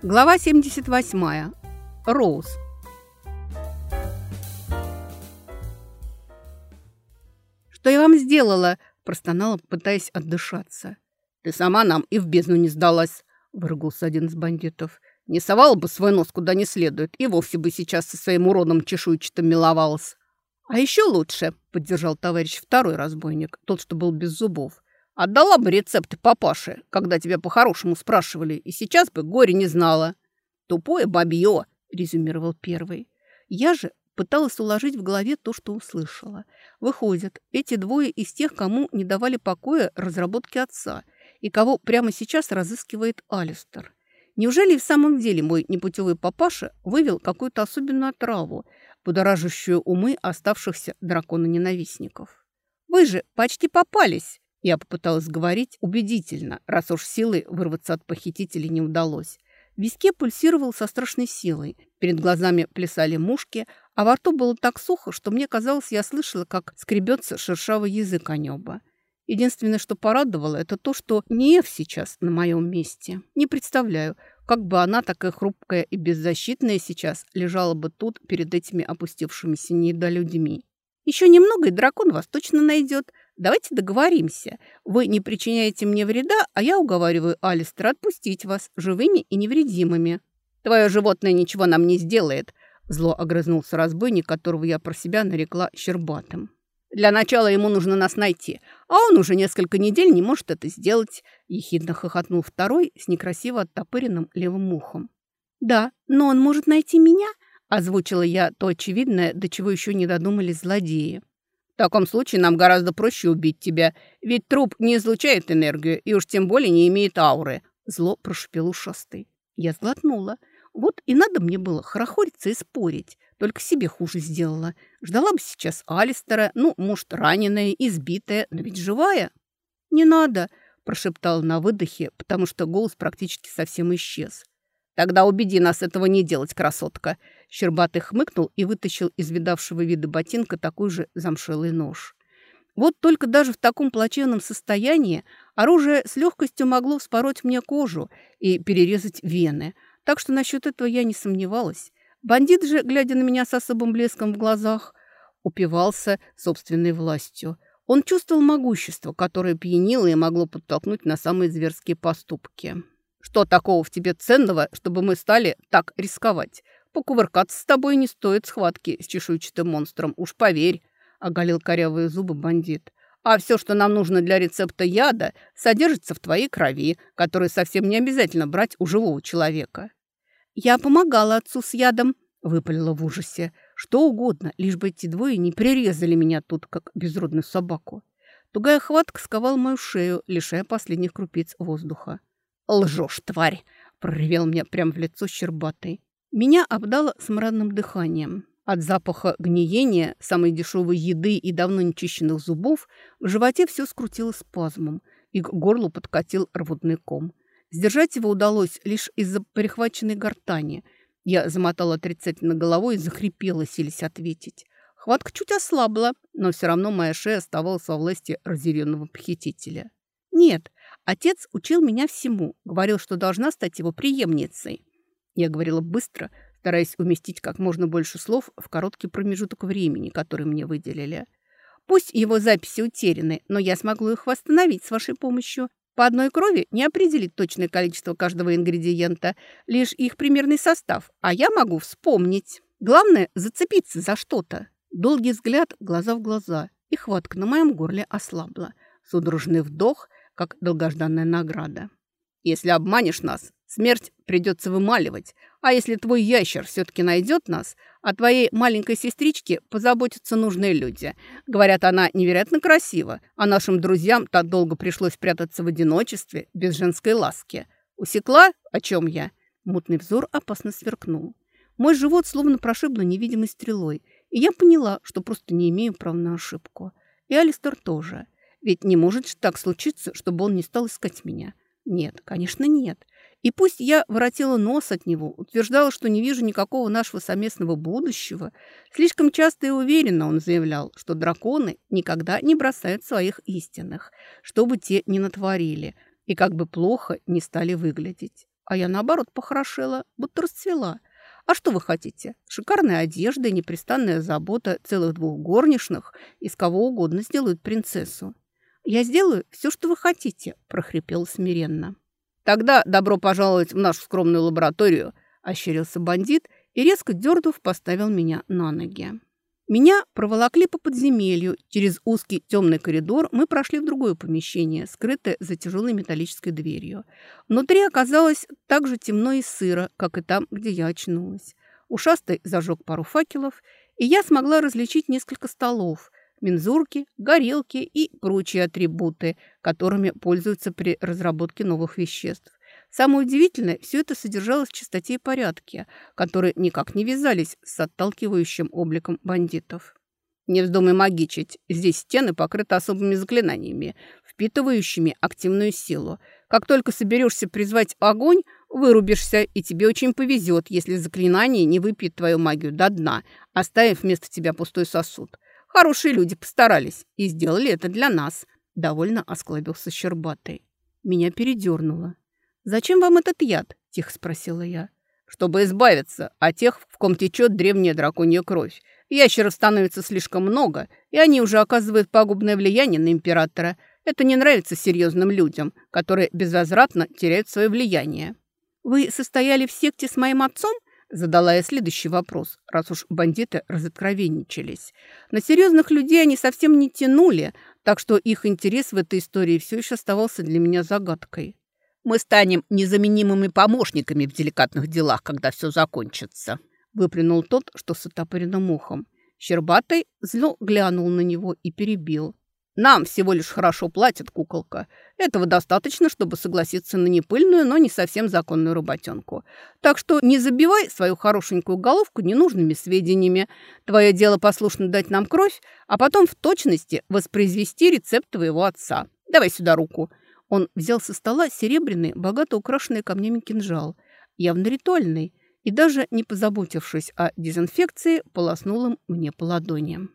Глава 78. Роуз. «Что я вам сделала?» – простонала, пытаясь отдышаться. «Ты сама нам и в бездну не сдалась», – выругался один из бандитов. «Не совала бы свой нос куда не следует, и вовсе бы сейчас со своим уродом чешуйчатым миловалась». «А еще лучше», – поддержал товарищ второй разбойник, тот, что был без зубов. Отдала бы рецепты папаше, когда тебя по-хорошему спрашивали, и сейчас бы горе не знала. Тупое бабье, резюмировал первый. Я же пыталась уложить в голове то, что услышала. Выходит, эти двое из тех, кому не давали покоя разработки отца, и кого прямо сейчас разыскивает Алистер. Неужели в самом деле мой непутевый папаша вывел какую-то особенную отраву, будоражащую умы оставшихся дракона-ненавистников? «Вы же почти попались!» Я попыталась говорить убедительно, раз уж силой вырваться от похитителей не удалось. В виске пульсировал со страшной силой. Перед глазами плясали мушки, а во рту было так сухо, что мне казалось, я слышала, как скребется шершавый язык о небо. Единственное, что порадовало, это то, что не Эв сейчас на моем месте. Не представляю, как бы она, такая хрупкая и беззащитная сейчас, лежала бы тут перед этими опустившимися недолюдьми. Еще немного, и дракон вас точно найдет, Давайте договоримся. Вы не причиняете мне вреда, а я уговариваю Алистера отпустить вас живыми и невредимыми. Твое животное ничего нам не сделает, зло огрызнулся разбойник, которого я про себя нарекла Щербатым. Для начала ему нужно нас найти, а он уже несколько недель не может это сделать, ехидно хохотнул второй с некрасиво оттопыренным левым ухом. Да, но он может найти меня, озвучила я то очевидное, до чего еще не додумались злодеи. В таком случае нам гораздо проще убить тебя, ведь труп не излучает энергию и уж тем более не имеет ауры», — зло прошипел ушастый. Я сглотнула. Вот и надо мне было хорохориться и спорить. Только себе хуже сделала. Ждала бы сейчас Алистера, ну, может, раненая, избитая, но ведь живая. «Не надо», – прошептала на выдохе, потому что голос практически совсем исчез. «Тогда убеди нас этого не делать, красотка!» Щербатый хмыкнул и вытащил из видавшего вида ботинка такой же замшелый нож. Вот только даже в таком плачевном состоянии оружие с легкостью могло вспороть мне кожу и перерезать вены, так что насчет этого я не сомневалась. Бандит же, глядя на меня с особым блеском в глазах, упивался собственной властью. Он чувствовал могущество, которое пьянило и могло подтолкнуть на самые зверские поступки. Что такого в тебе ценного, чтобы мы стали так рисковать? Покувыркаться с тобой не стоит схватки с чешуйчатым монстром, уж поверь, — оголил корявые зубы бандит. А все, что нам нужно для рецепта яда, содержится в твоей крови, которую совсем не обязательно брать у живого человека. Я помогала отцу с ядом, — выпалила в ужасе. Что угодно, лишь бы эти двое не прирезали меня тут, как безродную собаку. Тугая хватка сковала мою шею, лишая последних крупиц воздуха. «Лжешь, тварь!» – проревел мне прямо в лицо щербатый. Меня обдало смрадным дыханием. От запаха гниения, самой дешевой еды и давно нечищенных зубов в животе все скрутило спазмом, и к горлу подкатил рвотный ком. Сдержать его удалось лишь из-за перехваченной гортани. Я замотала отрицательно головой и захрипела, сились ответить. Хватка чуть ослабла, но все равно моя шея оставалась во власти разъяренного похитителя. Нет, Отец учил меня всему, говорил, что должна стать его преемницей. Я говорила быстро, стараясь уместить как можно больше слов в короткий промежуток времени, который мне выделили. Пусть его записи утеряны, но я смогу их восстановить с вашей помощью. По одной крови не определить точное количество каждого ингредиента, лишь их примерный состав, а я могу вспомнить. Главное – зацепиться за что-то. Долгий взгляд, глаза в глаза, и хватка на моем горле ослабла. Судорожный вдох – как долгожданная награда. Если обманешь нас, смерть придется вымаливать. А если твой ящер все-таки найдет нас, о твоей маленькой сестричке позаботятся нужные люди. Говорят, она невероятно красива, а нашим друзьям так долго пришлось прятаться в одиночестве, без женской ласки. Усекла, о чем я? Мутный взор опасно сверкнул. Мой живот словно прошибло невидимой стрелой, и я поняла, что просто не имею права на ошибку. И Алистер тоже – ведь не может так случиться, чтобы он не стал искать меня. Нет, конечно, нет. И пусть я воротила нос от него, утверждала, что не вижу никакого нашего совместного будущего, слишком часто и уверенно он заявлял, что драконы никогда не бросают своих истинных, что бы те ни натворили, и как бы плохо не стали выглядеть. а я, наоборот, похорошела, будто расцвела. А что вы хотите? Шикарная одежда и непрестанная забота целых двух горничных из кого угодно сделают принцессу. «Я сделаю все, что вы хотите», – прохрипел смиренно. «Тогда добро пожаловать в нашу скромную лабораторию», – ощерился бандит и, резко дернув, поставил меня на ноги. Меня проволокли по подземелью. Через узкий темный коридор мы прошли в другое помещение, скрытое за тяжелой металлической дверью. Внутри оказалось так же темно и сыро, как и там, где я очнулась. Ушастый зажег пару факелов, и я смогла различить несколько столов, мензурки, горелки и прочие атрибуты, которыми пользуются при разработке новых веществ. Самое удивительное, все это содержалось в чистоте и порядке, которые никак не вязались с отталкивающим обликом бандитов. Не вздумай магичить. Здесь стены покрыты особыми заклинаниями, впитывающими активную силу. Как только соберешься призвать огонь, вырубишься, и тебе очень повезет, если заклинание не выпьет твою магию до дна, оставив вместо тебя пустой сосуд. Хорошие люди постарались и сделали это для нас. Довольно осклабился Щербатый. Меня передернуло. «Зачем вам этот яд?» – тихо спросила я. «Чтобы избавиться от тех, в ком течет древняя драконья кровь. Ящеров становится слишком много, и они уже оказывают пагубное влияние на императора. Это не нравится серьезным людям, которые безвозвратно теряют свое влияние». «Вы состояли в секте с моим отцом?» Задала я следующий вопрос, раз уж бандиты разоткровенничались. На серьезных людей они совсем не тянули, так что их интерес в этой истории все еще оставался для меня загадкой. Мы станем незаменимыми помощниками в деликатных делах, когда все закончится», — выплюнул тот, что с отопыренным ухом. Щербатый зло глянул на него и перебил. «Нам всего лишь хорошо платят, куколка. Этого достаточно, чтобы согласиться на непыльную, но не совсем законную работенку. Так что не забивай свою хорошенькую головку ненужными сведениями. Твое дело послушно дать нам кровь, а потом в точности воспроизвести рецепт твоего отца. Давай сюда руку». Он взял со стола серебряный, богато украшенный камнями кинжал, явно ритуальный, и даже не позаботившись о дезинфекции, полоснул им мне по ладони.